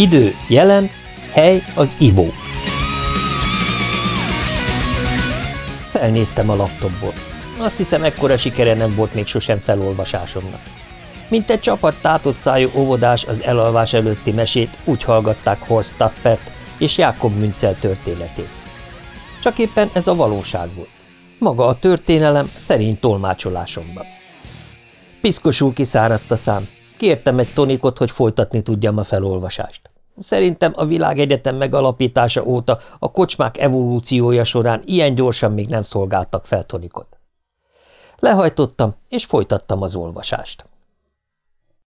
Idő jelen, hely az ivó. Felnéztem a laptopból. Azt hiszem, ekkora sikere nem volt még sosem felolvasásomnak. Mint egy csapat tátott szájú óvodás az elalvás előtti mesét, úgy hallgatták Horst Tappert és Jákob Münzel történetét. Csak éppen ez a valóság volt. Maga a történelem szerint tolmácsolásomban. Piszkosul kiszáradt a szám. Kértem egy tonikot, hogy folytatni tudjam a felolvasást. Szerintem a világegyetem megalapítása óta a kocsmák evolúciója során ilyen gyorsan még nem szolgáltak fel tonikot. Lehajtottam, és folytattam az olvasást.